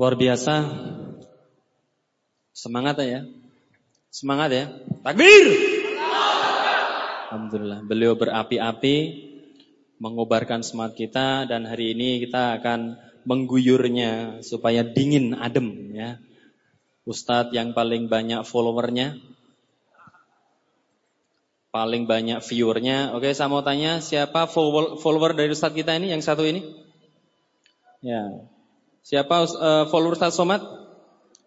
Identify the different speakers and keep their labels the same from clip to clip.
Speaker 1: Luar biasa. Semangat ya. Semangat ya. Takbir. Alhamdulillah. Beliau berapi-api mengobarkan semangat kita dan hari ini kita akan mengguyurnya supaya dingin adem ya. Ustadz yang paling banyak followernya, paling banyak viewernya. Oke, saya mau tanya siapa follower dari Ustadz kita ini yang satu ini? Ya, siapa uh, follower Ustadz Somad?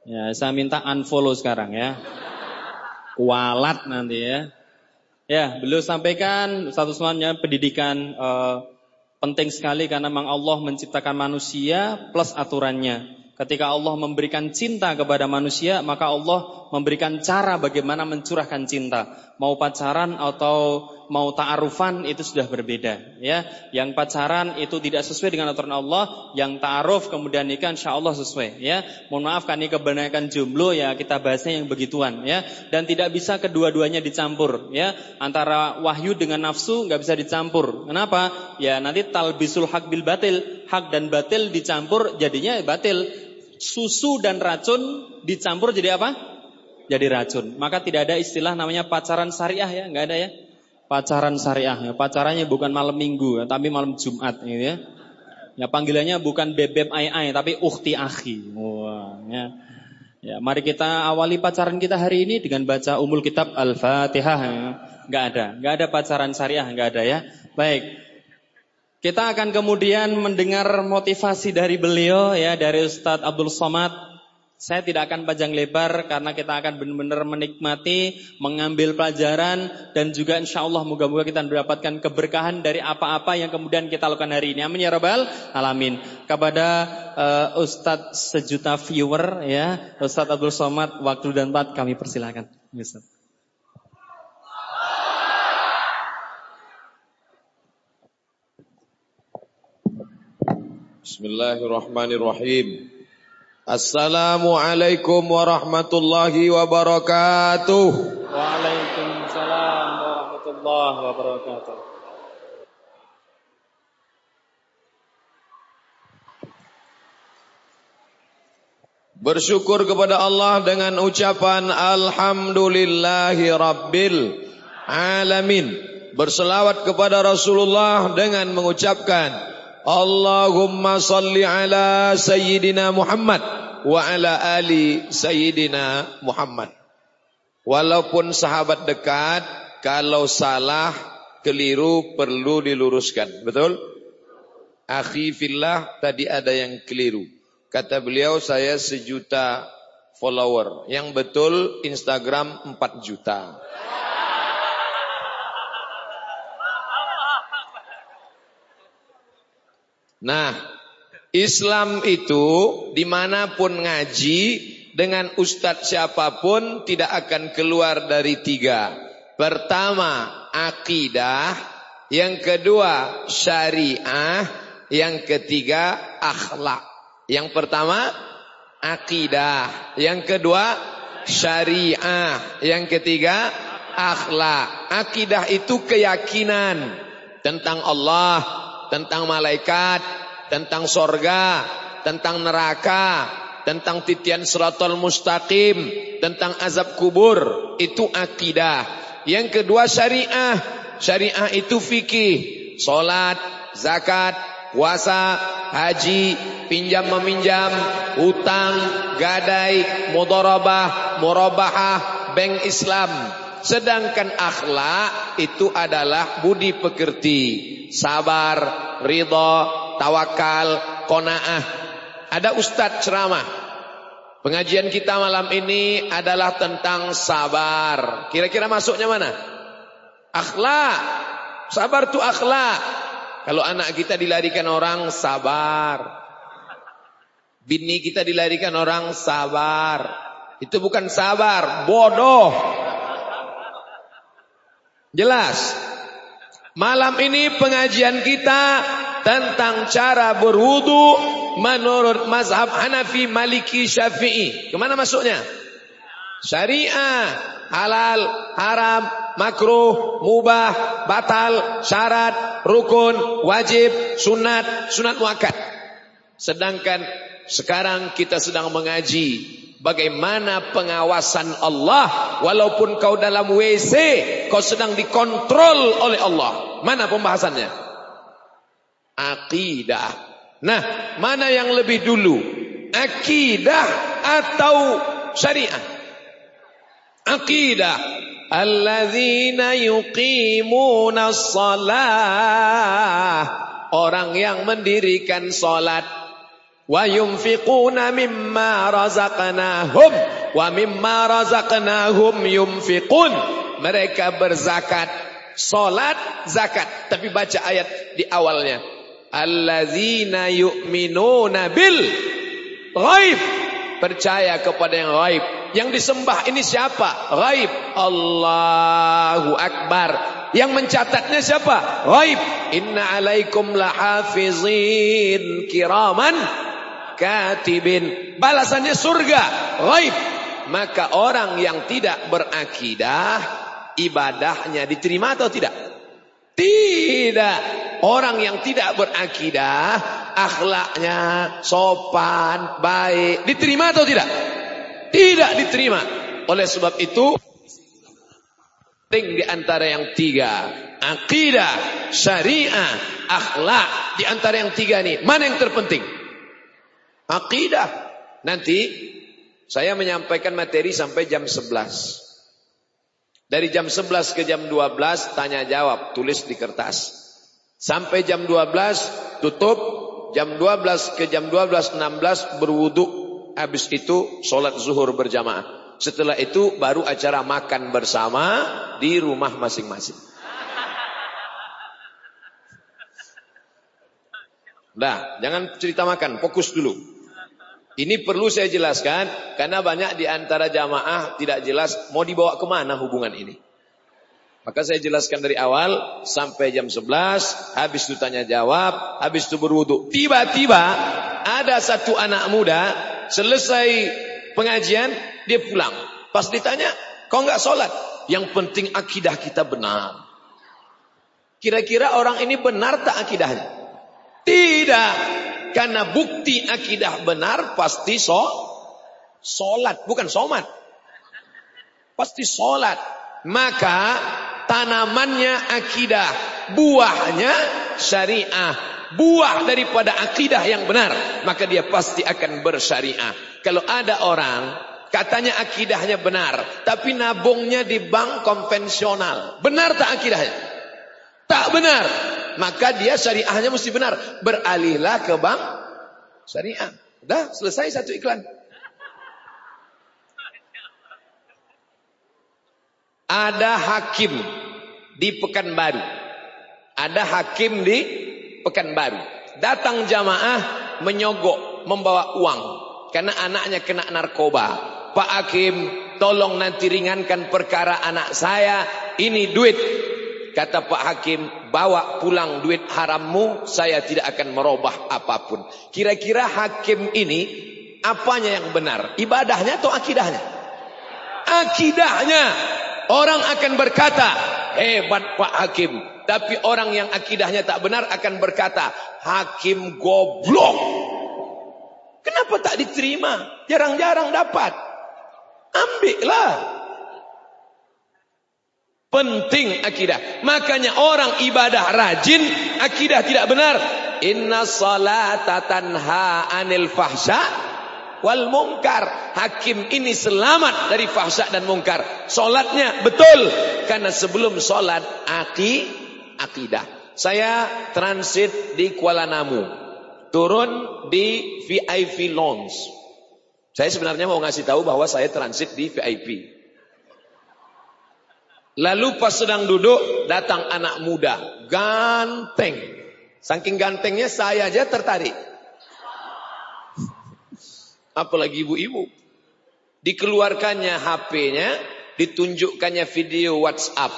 Speaker 1: Ya, saya minta unfollow sekarang ya. Kualat nanti ya. Ya, beliau sampaikan satu semuanya pendidikan uh, penting sekali karena memang Allah menciptakan manusia plus aturannya. Ketika Allah memberikan cinta kepada manusia, maka Allah memberikan cara bagaimana mencurahkan cinta. Mau pacaran atau mau ta'arufan itu sudah berbeda, ya. Yang pacaran itu tidak sesuai dengan aturan Allah, yang ta'aruf kemudian nikah insya Allah sesuai, ya. Mohon maaf kan ini kebanyakan jomblo ya kita bahasnya yang begituan, ya. Dan tidak bisa kedua-duanya dicampur, ya. Antara wahyu dengan nafsu nggak bisa dicampur. Kenapa? Ya nanti talbisul hak bil batil, hak dan batil dicampur jadinya batil susu dan racun dicampur jadi apa? Jadi racun. Maka tidak ada istilah namanya pacaran syariah ya, nggak ada ya. Pacaran syariah ya. Pacarannya bukan malam minggu, ya, tapi malam Jumat gitu ya. Ya panggilannya bukan bebek ai ai tapi ukhti akhi. Wah, ya. Ya, mari kita awali pacaran kita hari ini dengan baca umul kitab Al-Fatihah. Ya. Ada, nggak ada pacaran syariah, nggak ada ya. Baik, kita akan kemudian mendengar motivasi dari beliau ya dari Ustadz Abdul Somad. Saya tidak akan panjang lebar karena kita akan benar-benar menikmati, mengambil pelajaran dan juga insya Allah moga-moga kita mendapatkan keberkahan dari apa-apa yang kemudian kita lakukan hari ini. Amin ya rabbal alamin. Kepada uh, Ustadz sejuta viewer ya, Ustadz Abdul Somad, waktu dan tempat kami persilahkan.
Speaker 2: Bismillahirrahmanirrahim. Assalamualaikum warahmatullahi wabarakatuh.
Speaker 1: Waalaikumsalam warahmatullahi wabarakatuh.
Speaker 2: Bersyukur kepada Allah dengan ucapan Alhamdulillahi Rabbil Alamin. Berselawat kepada Rasulullah dengan mengucapkan Allahumma salli ala Sayyidina Muhammad wa ala ali Sayyidina Muhammad. Walaupun sahabat dekat, kalau salah, keliru perlu diluruskan. Betul? Akhi fillah tadi ada yang keliru. Kata beliau saya sejuta follower. Yang betul Instagram 4 juta. Nah, Islam itu di mana pun ngaji dengan ustadz siapa pun tidak akan keluar dari tiga. Pertama, akidah. Yang kedua, syariah. Yang ketiga, akhlak. Yang pertama, akidah. Yang kedua, syariah. Yang ketiga, akhlak. Akidah itu keyakinan tentang Allah, tentang malaikat, tentang sorga, tentang neraka, tentang titian suratul mustaqim, tentang azab kubur. Itu akidah. Yang kedua syariah. Syariah itu fikih. Solat, zakat, puasa, haji, pinjam meminjam, utang, gadai, mudharabah, murabahah, bank Islam. Sedangkan akhlak itu adalah budi pekerti, sabar, ridha, tawakal, kona'ah. Ada ustadz ceramah. Pengajian kita malam ini adalah tentang sabar. Kira-kira masuknya mana? Akhlak. Sabar itu akhlak. Kalau anak kita dilarikan orang sabar. Bini kita dilarikan orang sabar. Itu bukan sabar, bodoh. Jelas. Malam ini pengajian kita tentang cara berwudu menurut mazhab Hanafi, Maliki, Syafi'i. Kemana masuknya? Syariah, halal, haram, makruh, mubah, batal, syarat, rukun, wajib, sunat, sunat muakkad. Sedangkan sekarang kita sedang mengaji bagaimana pengawasan Allah walaupun kau dalam WC kau sedang dikontrol oleh Allah. Mana pembahasannya? Akidah. Nah, mana yang lebih dulu? Akidah atau syariah? Akidah. Alladzina yuqimuna salah. Orang yang mendirikan salat wa yunfiquna mimma razaqnahum wa mimma razaqnahum yunfiqun mereka berzakat salat zakat. Tapi baca ayat di awalnya. Allazina yu'minuna bil ghaib. Percaya kepada yang ghaib. Yang disembah ini siapa? Ghaib. Allahu akbar. Yang mencatatnya siapa? Ghaib. Inna alaikum lahafizin kiraman katibin. Balasannya surga, ghaib. Maka orang yang tidak berakidah, ibadahnya diterima atau tidak? Tidak. Orang yang tidak berakidah, akhlaknya sopan, baik, diterima atau tidak? Tidak diterima. Oleh sebab itu, penting di antara yang tiga. Akidah, syariah, akhlak. Di antara yang tiga ini, mana yang terpenting? Akidah. Nanti saya menyampaikan materi sampai jam 11. Dari jam 11 ke jam 12 tanya jawab, tulis di kertas. Sampai jam 12 tutup, jam 12 ke jam 12.16 berwudu, habis itu sholat zuhur berjamaah. Setelah itu baru acara makan bersama di rumah masing-masing. Nah, jangan cerita makan, fokus dulu. Ini perlu saya jelaskan karena banyak di antara jamaah tidak jelas mau dibawa ke mana hubungan ini. Maka saya jelaskan dari awal sampai jam 11, habis itu tanya jawab, habis itu berwudu. Tiba-tiba ada satu anak muda selesai pengajian dia pulang. Pas ditanya, kau nggak sholat? Yang penting akidah kita benar. Kira-kira orang ini benar tak akidahnya? Tidak. Karena bukti akidah benar pasti so, solat, bukan somat. Pasti solat. Maka tanamannya akidah, buahnya syariah. Buah daripada akidah yang benar, maka dia pasti akan bersyariah. Kalau ada orang katanya akidahnya benar, tapi nabungnya di bank konvensional, benar tak akidahnya? Tak benar maka dia syariahnya mesti benar. Beralihlah ke bank syariah. Dah selesai satu iklan. Ada hakim di Pekanbaru. Ada hakim di Pekanbaru. Datang jamaah menyogok, membawa uang. Karena anaknya kena narkoba. Pak Hakim, tolong nanti ringankan perkara anak saya. Ini duit Kata Pak Hakim, bawa pulang duit harammu, saya tidak akan merubah apa pun. Kira-kira hakim ini, apanya yang benar? Ibadahnya atau akidahnya? Akidahnya. Orang akan berkata, hebat Pak Hakim. Tapi orang yang akidahnya tak benar akan berkata, Hakim goblok. Kenapa tak diterima? Jarang-jarang dapat. Ambillah. Penting akidah. Makanya orang ibadah rajin, akidah tidak benar. Inna salata tanha anil fahsya wal mungkar. Hakim ini selamat dari fahsya dan mungkar. Solatnya betul. Karena sebelum solat, aki, akidah. Saya transit di Kuala Namu. Turun di VIP Lounge. Saya sebenarnya mau ngasih tahu bahwa saya transit di VIP. Lalu pas sedang duduk, datang anak muda, ganteng. Saking gantengnya saya aja tertarik. Apalagi ibu-ibu. Dikeluarkannya HP-nya, ditunjukkannya video WhatsApp.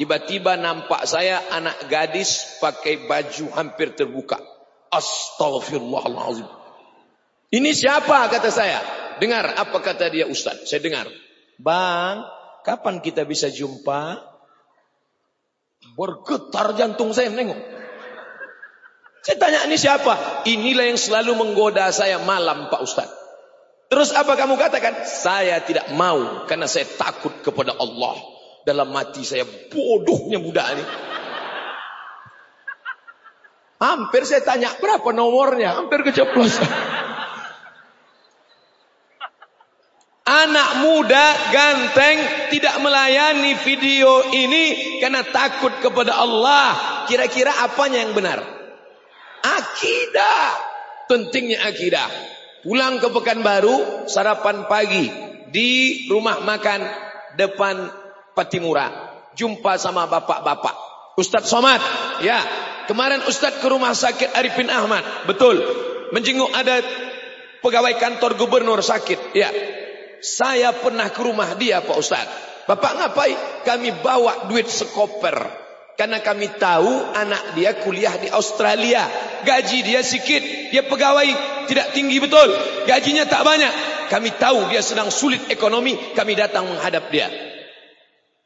Speaker 2: Tiba-tiba nampak saya anak gadis pakai baju hampir terbuka. Astagfirullahaladzim. Ini siapa kata saya? Dengar apa kata dia Ustaz? Saya dengar. Bang, Kapan kita bisa jumpa? Bergetar jantung saya nengok. Saya tanya ini siapa? Inilah yang selalu menggoda saya malam Pak Ustaz. Terus apa kamu katakan? Saya tidak mau karena saya takut kepada Allah. Dalam mati saya bodohnya budak ini. Hampir saya tanya berapa nomornya, hampir keceplosan. Anak muda ganteng tidak melayani video ini karena takut kepada Allah. Kira-kira apanya yang benar? Akidah. Pentingnya akidah. Pulang ke Pekanbaru, sarapan pagi di rumah makan depan Patimura. Jumpa sama bapak-bapak. Ustadz Somad, ya. Kemarin Ustadz ke rumah sakit Arifin Ahmad. Betul. Menjenguk ada pegawai kantor gubernur sakit. Ya. Saya pernah ke rumah dia Pak Ustaz. Bapak ngapain? Kami bawa duit sekoper. Karena kami tahu anak dia kuliah di Australia. Gaji dia sedikit. Dia pegawai tidak tinggi betul. Gajinya tak banyak. Kami tahu dia sedang sulit ekonomi. Kami datang menghadap dia.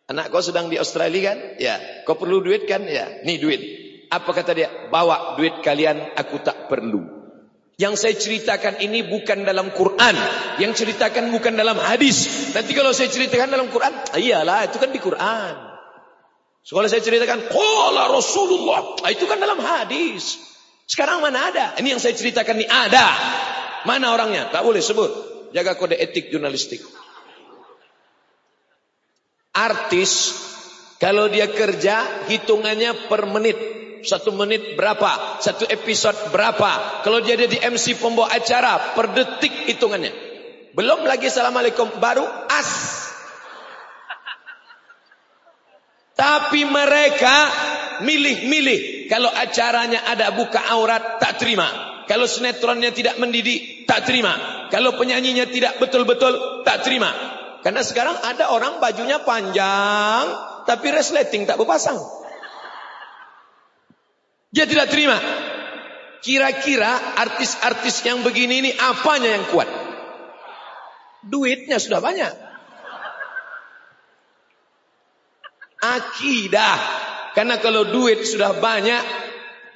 Speaker 2: Anak kau sedang di Australia kan? Ya. Kau perlu duit kan? Ya. Nih duit. Apa kata dia? Bawa duit kalian. Aku tak perlu. Yang saya ceritakan ini bukan dalam Quran. Yang ceritakan bukan dalam hadis. Nanti kalau saya ceritakan dalam Quran, ah, iyalah itu kan di Quran. Sekolah saya ceritakan, Qala Rasulullah. Ah, itu kan dalam hadis. Sekarang mana ada? Ini yang saya ceritakan ini ada. Mana orangnya? Tak boleh sebut. Jaga kode etik jurnalistik. Artis, kalau dia kerja, hitungannya per menit. Satu menit berapa? Satu episode berapa? Kalau dia ada di MC pembawa acara, per detik hitungannya. Belum lagi Assalamualaikum, baru as. Tapi mereka milih-milih. Kalau acaranya ada buka aurat, tak terima. Kalau sinetronnya tidak mendidik, tak terima. Kalau penyanyinya tidak betul-betul, tak terima. Karena sekarang ada orang bajunya panjang, tapi resleting tak berpasang. Dia tidak terima. Kira-kira artis-artis yang begini ini apanya yang kuat? Duitnya sudah banyak. Akidah. Karena kalau duit sudah banyak,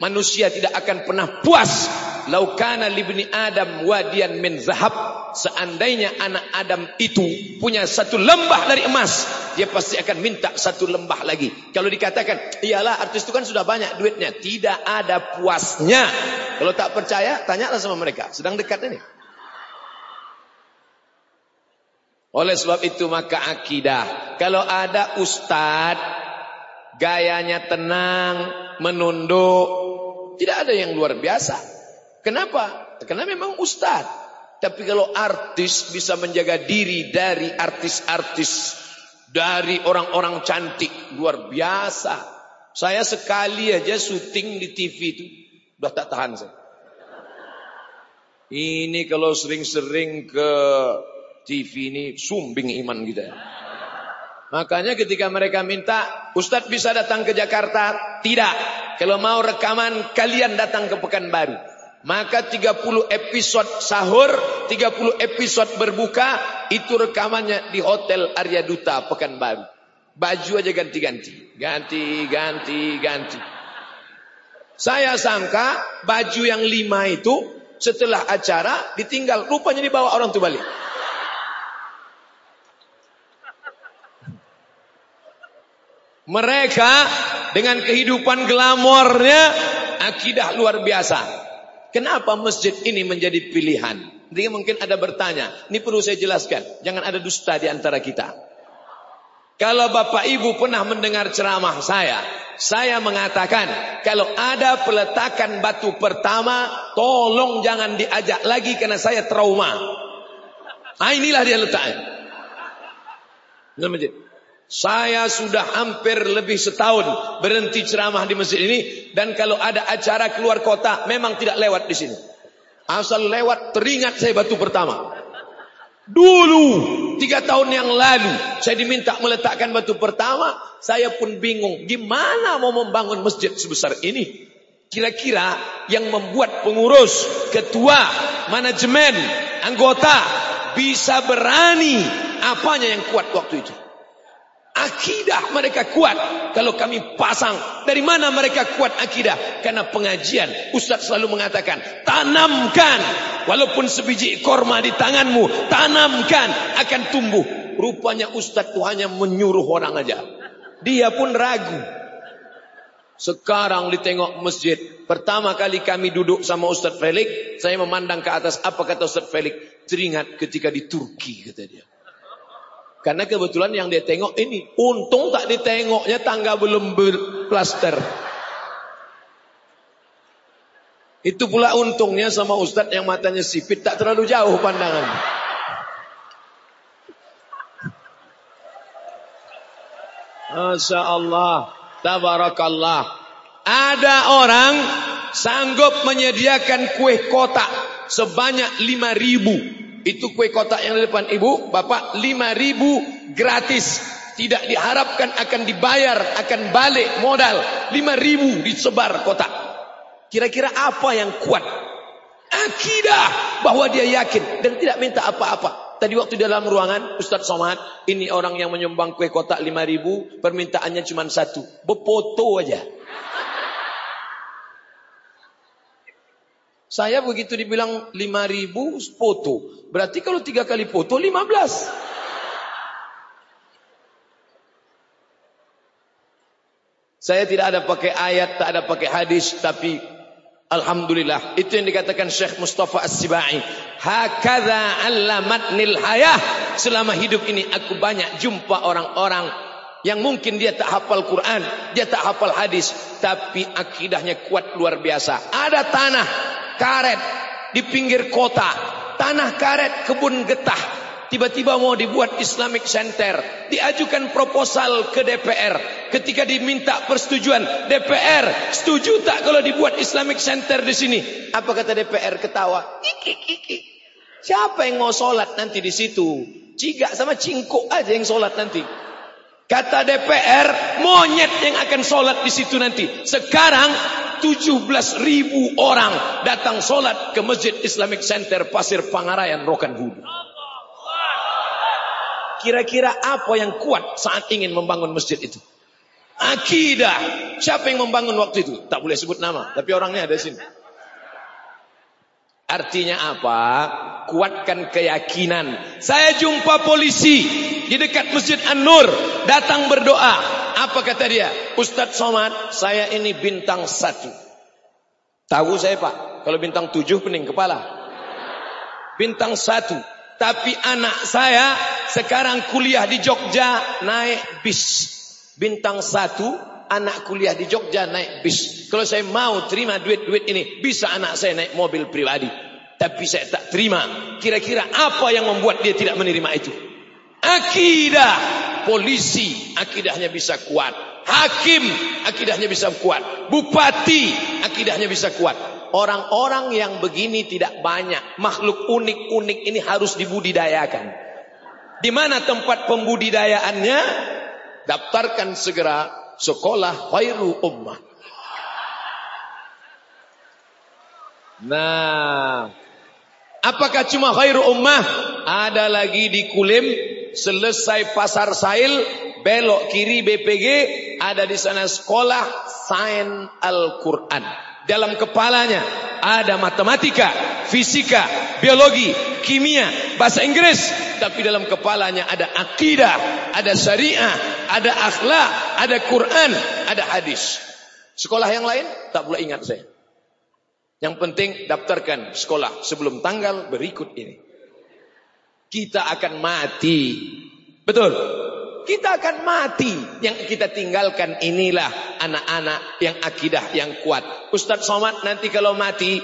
Speaker 2: manusia tidak akan pernah puas. Laukana libni Adam wadian min zahab. Seandainya anak Adam itu punya satu lembah dari emas, dia pasti akan minta satu lembah lagi. Kalau dikatakan, iyalah artis itu kan sudah banyak duitnya. Tidak ada puasnya. Kalau tak percaya, tanyalah sama mereka. Sedang dekat ini. Oleh sebab itu maka akidah. Kalau ada ustad, gayanya tenang, menunduk. Tidak ada yang luar biasa. Kenapa? Karena memang ustad. Tapi kalau artis bisa menjaga diri dari artis-artis dari orang-orang cantik luar biasa. Saya sekali aja syuting di TV itu udah tak tahan saya. Ini kalau sering-sering ke TV ini sumbing iman kita. Makanya ketika mereka minta, Ustadz bisa datang ke Jakarta? Tidak. Kalau mau rekaman, kalian datang ke Pekanbaru. Maka 30 episode sahur, 30 episode berbuka, itu rekamannya di Hotel Arya Duta Pekanbaru. Baju aja ganti-ganti. Ganti, ganti, ganti. Saya sangka baju yang lima itu setelah acara ditinggal. Rupanya dibawa orang tuh balik. Mereka dengan kehidupan glamornya akidah luar biasa. Kenapa masjid ini menjadi pilihan? Jadi mungkin ada bertanya, ini perlu saya jelaskan. Jangan ada dusta di antara kita. Kalau Bapak Ibu pernah mendengar ceramah saya, saya mengatakan, kalau ada peletakan batu pertama, tolong jangan diajak lagi karena saya trauma. Nah inilah dia letaknya. Saya sudah hampir lebih setahun berhenti ceramah di masjid ini dan kalau ada acara keluar kota memang tidak lewat di sini. Asal lewat teringat saya batu pertama. Dulu tiga tahun yang lalu saya diminta meletakkan batu pertama, saya pun bingung gimana mau membangun masjid sebesar ini. Kira-kira yang membuat pengurus, ketua, manajemen, anggota bisa berani apanya yang kuat waktu itu. Akidah mereka kuat. Kalau kami pasang, dari mana mereka kuat akidah? Karena pengajian. Ustaz selalu mengatakan, tanamkan. Walaupun sebiji korma di tanganmu, tanamkan. Akan tumbuh. Rupanya Ustaz itu hanya menyuruh orang aja. Dia pun ragu. Sekarang ditengok masjid. Pertama kali kami duduk sama Ustaz Felix. Saya memandang ke atas. Apa kata Ustaz Felix? Teringat ketika di Turki kata dia. Karena kebetulan yang dia tengok ini. Untung tak ditengoknya tangga belum berplaster. Itu pula untungnya sama ustadz yang matanya sipit. Tak terlalu jauh pandangan. Masya Allah. Tabarakallah. Ada orang sanggup menyediakan kue kotak sebanyak lima ribu itu kue kotak yang di depan ibu, bapak lima ribu gratis. Tidak diharapkan akan dibayar, akan balik modal. lima ribu disebar kotak. Kira-kira apa yang kuat? Akidah bahwa dia yakin dan tidak minta apa-apa. Tadi waktu dalam ruangan Ustaz Somad, ini orang yang menyumbang kue kotak lima ribu, permintaannya cuma satu, befoto aja. Saya begitu dibilang 5000 foto. Berarti kalau tiga kali foto 15. Saya tidak ada pakai ayat, tak ada pakai hadis, tapi Alhamdulillah. Itu yang dikatakan Syekh Mustafa As-Sibai. Hakadha allamatnil hayah. Selama hidup ini aku banyak jumpa orang-orang yang mungkin dia tak hafal Quran, dia tak hafal hadis, tapi akidahnya kuat luar biasa. Ada tanah karet di pinggir kota, tanah karet kebun getah. Tiba-tiba mau dibuat Islamic Center, diajukan proposal ke DPR. Ketika diminta persetujuan, DPR setuju tak kalau dibuat Islamic Center di sini? Apa kata DPR? Ketawa. Siapa yang mau sholat nanti di situ? Ciga sama cingkuk aja yang sholat nanti. Kata DPR, monyet yang akan sholat di situ nanti. Sekarang 17 ribu orang datang sholat ke Masjid Islamic Center Pasir Pangarayan Rokan Hulu. Kira-kira apa yang kuat saat ingin membangun masjid itu? Akidah. Siapa yang membangun waktu itu? Tak boleh sebut nama, tapi orangnya ada di sini. Artinya apa? Kuatkan keyakinan. Saya jumpa polisi di dekat Masjid An-Nur. Datang berdoa. Apa kata dia? Ustadz Somad, saya ini bintang satu. Tahu saya pak, kalau bintang tujuh pening kepala. Bintang satu. Tapi anak saya sekarang kuliah di Jogja naik bis. Bintang satu, anak kuliah di Jogja naik bis. Kalau saya mau terima duit-duit ini, bisa anak saya naik mobil pribadi. Tapi saya tak terima. Kira-kira apa yang membuat dia tidak menerima itu? Akidah. Polisi akidahnya bisa kuat. Hakim akidahnya bisa kuat. Bupati akidahnya bisa kuat. Orang-orang yang begini tidak banyak. Makhluk unik-unik ini harus dibudidayakan. Di mana tempat pembudidayaannya? Daftarkan segera sekolah khairu ummah. Nah, Apakah cuma khairu ummah? Ada lagi di Kulim, selesai pasar Sail, belok kiri BPG, ada di sana sekolah Sains Al-Quran. Dalam kepalanya ada matematika, fisika, biologi, kimia, bahasa Inggris. Tapi dalam kepalanya ada akidah, ada syariah, ada akhlak, ada Quran, ada hadis. Sekolah yang lain tak boleh ingat saya. Yang penting daftarkan sekolah sebelum tanggal berikut ini. Kita akan mati. Betul. Kita akan mati. Yang kita tinggalkan inilah anak-anak yang akidah yang kuat. Ustadz Somad nanti kalau mati.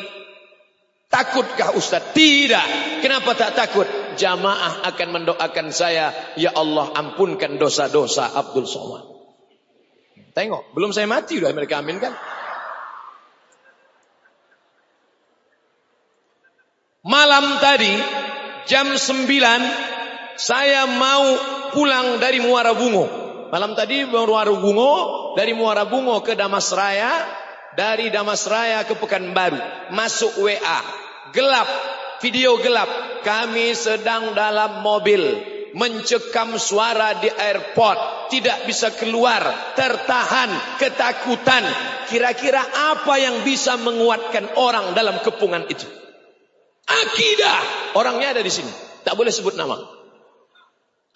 Speaker 2: Takutkah Ustadz? Tidak. Kenapa tak takut? Jamaah akan mendoakan saya. Ya Allah ampunkan dosa-dosa Abdul Somad. Tengok. Belum saya mati sudah mereka aminkan. Malam tadi jam 9 saya mau pulang dari Muara Bungo. Malam tadi Muara Bungo dari Muara Bungo ke Damasraya, dari Damasraya ke Pekanbaru. Masuk WA. Gelap, video gelap. Kami sedang dalam mobil mencekam suara di airport, tidak bisa keluar, tertahan, ketakutan. Kira-kira apa yang bisa menguatkan orang dalam kepungan itu? Akidah. Orangnya ada di sini. Tak boleh sebut nama.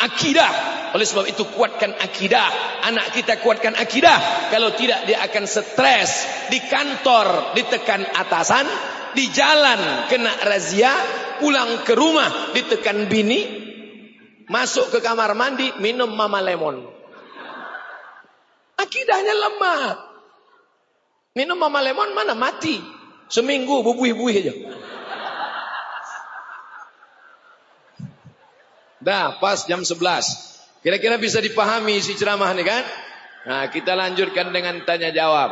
Speaker 2: Akidah. Oleh sebab itu kuatkan akidah. Anak kita kuatkan akidah. Kalau tidak dia akan stres. Di kantor ditekan atasan. Di jalan kena razia. Pulang ke rumah ditekan bini. Masuk ke kamar mandi, minum mama lemon. Akidahnya lemah. Minum mama lemon mana mati. Seminggu bubuih-buih aja. Dah, pas jam 11. Kira-kira bisa dipahami si ceramah ini kan? Nah, kita lanjutkan dengan tanya jawab.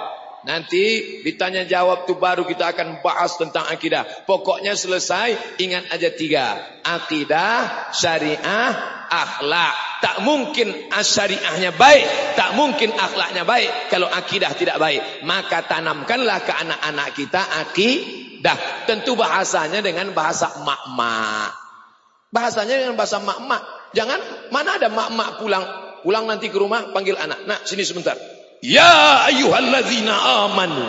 Speaker 2: Nanti ditanya jawab tu baru kita akan bahas tentang akidah. Pokoknya selesai, ingat aja tiga. Akidah, syariah, akhlak. Tak mungkin syariahnya baik, tak mungkin akhlaknya baik kalau akidah tidak baik. Maka tanamkanlah ke anak-anak kita akidah. Tentu bahasanya dengan bahasa mak-mak. Bahasanya dengan bahasa mak-mak. Jangan mana ada mak-mak pulang, pulang nanti ke rumah panggil anak. Nah, sini sebentar. Ya ayyuhallazina amanu.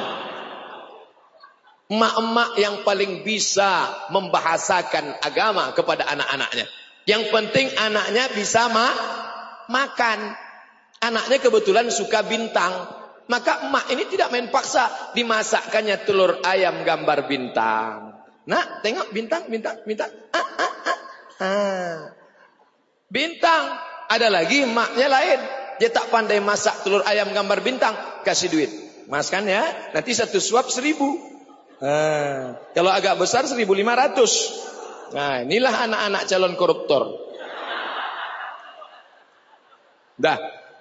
Speaker 2: Emak-emak yang paling bisa membahasakan agama kepada anak-anaknya. Yang penting anaknya bisa ma makan. Anaknya kebetulan suka bintang. Maka emak ini tidak main paksa. Dimasakkannya telur ayam gambar bintang. Nah, tengok bintang, bintang, bintang. Ah, ah, ah. ah. Bintang. Ada lagi emaknya lain. Dia tak pandai masak telur ayam gambar bintang. Kasih duit. Maskan ya. Nanti satu suap seribu. Nah, kalau agak besar seribu lima ratus. Nah inilah anak-anak calon koruptor. Dah.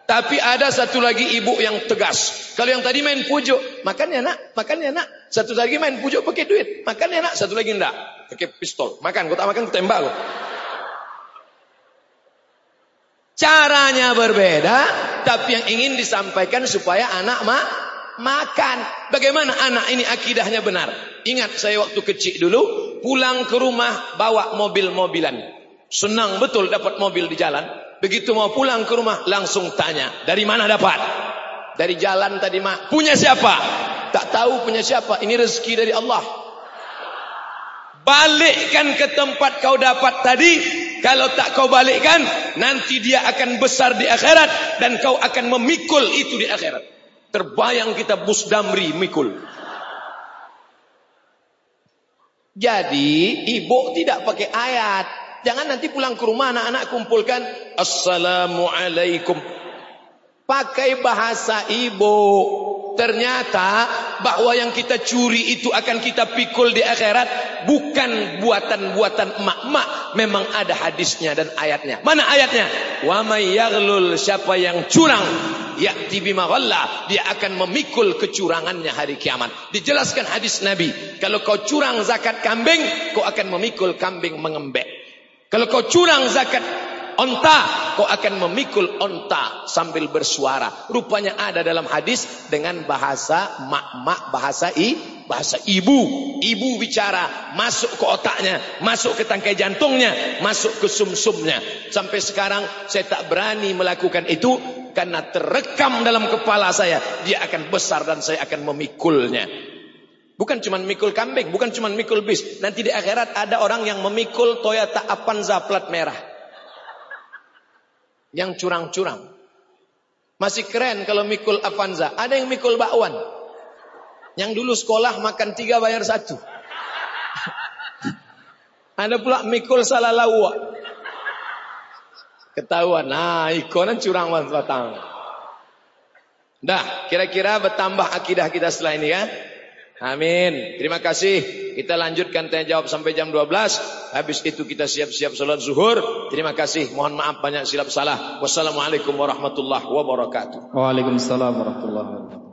Speaker 2: Tapi ada satu lagi ibu yang tegas. Kalau yang tadi main pujuk. Makan ya nak. Makan ya nak. Satu lagi main pujuk pakai duit. Makan ya nak. Satu lagi enggak. Pakai pistol. Makan. Kau tak makan, kau tembak. Kau. Caranya berbeda, tapi yang ingin disampaikan supaya anak ma makan. Bagaimana anak ini akidahnya benar? Ingat saya waktu kecil dulu, pulang ke rumah bawa mobil-mobilan. Senang betul dapat mobil di jalan. Begitu mau pulang ke rumah langsung tanya, dari mana dapat? Dari jalan tadi mak. Punya siapa? Tak tahu punya siapa. Ini rezeki dari Allah. Balikkan ke tempat kau dapat tadi kalau tak kau balikkan, nanti dia akan besar di akhirat dan kau akan memikul itu di akhirat. Terbayang kita bus damri mikul. Jadi ibu tidak pakai ayat. Jangan nanti pulang ke rumah anak-anak kumpulkan Assalamualaikum. Pakai bahasa ibu. Ternyata bahwa yang kita curi itu akan kita pikul di akhirat bukan buatan-buatan emak-emak, memang ada hadisnya dan ayatnya. Mana ayatnya? Wa may yaghlul siapa yang curang ya'ti bima dia akan memikul kecurangannya hari kiamat. Dijelaskan hadis Nabi, kalau kau curang zakat kambing, kau akan memikul kambing mengembek. Kalau kau curang zakat onta, kau akan memikul onta sambil bersuara. Rupanya ada dalam hadis dengan bahasa mak-mak, bahasa i, bahasa ibu. Ibu bicara, masuk ke otaknya, masuk ke tangkai jantungnya, masuk ke sumsumnya. Sampai sekarang saya tak berani melakukan itu karena terekam dalam kepala saya. Dia akan besar dan saya akan memikulnya. Bukan cuma mikul kambing, bukan cuma mikul bis. Nanti di akhirat ada orang yang memikul Toyota Avanza plat merah yang curang-curang. Masih keren kalau mikul Avanza. Ada yang mikul bakwan. Yang dulu sekolah makan tiga bayar satu. Ada pula mikul salah. Ketahuan. Nah, ikonan curang batang. Dah, kira-kira bertambah akidah kita setelah ini kan? Amin. Terima kasih. Kita lanjutkan tanya jawab sampai jam 12. Habis itu kita siap-siap salat zuhur. Terima kasih. Mohon maaf banyak silap salah. Wassalamualaikum warahmatullahi wabarakatuh.
Speaker 1: Waalaikumsalam warahmatullahi wabarakatuh.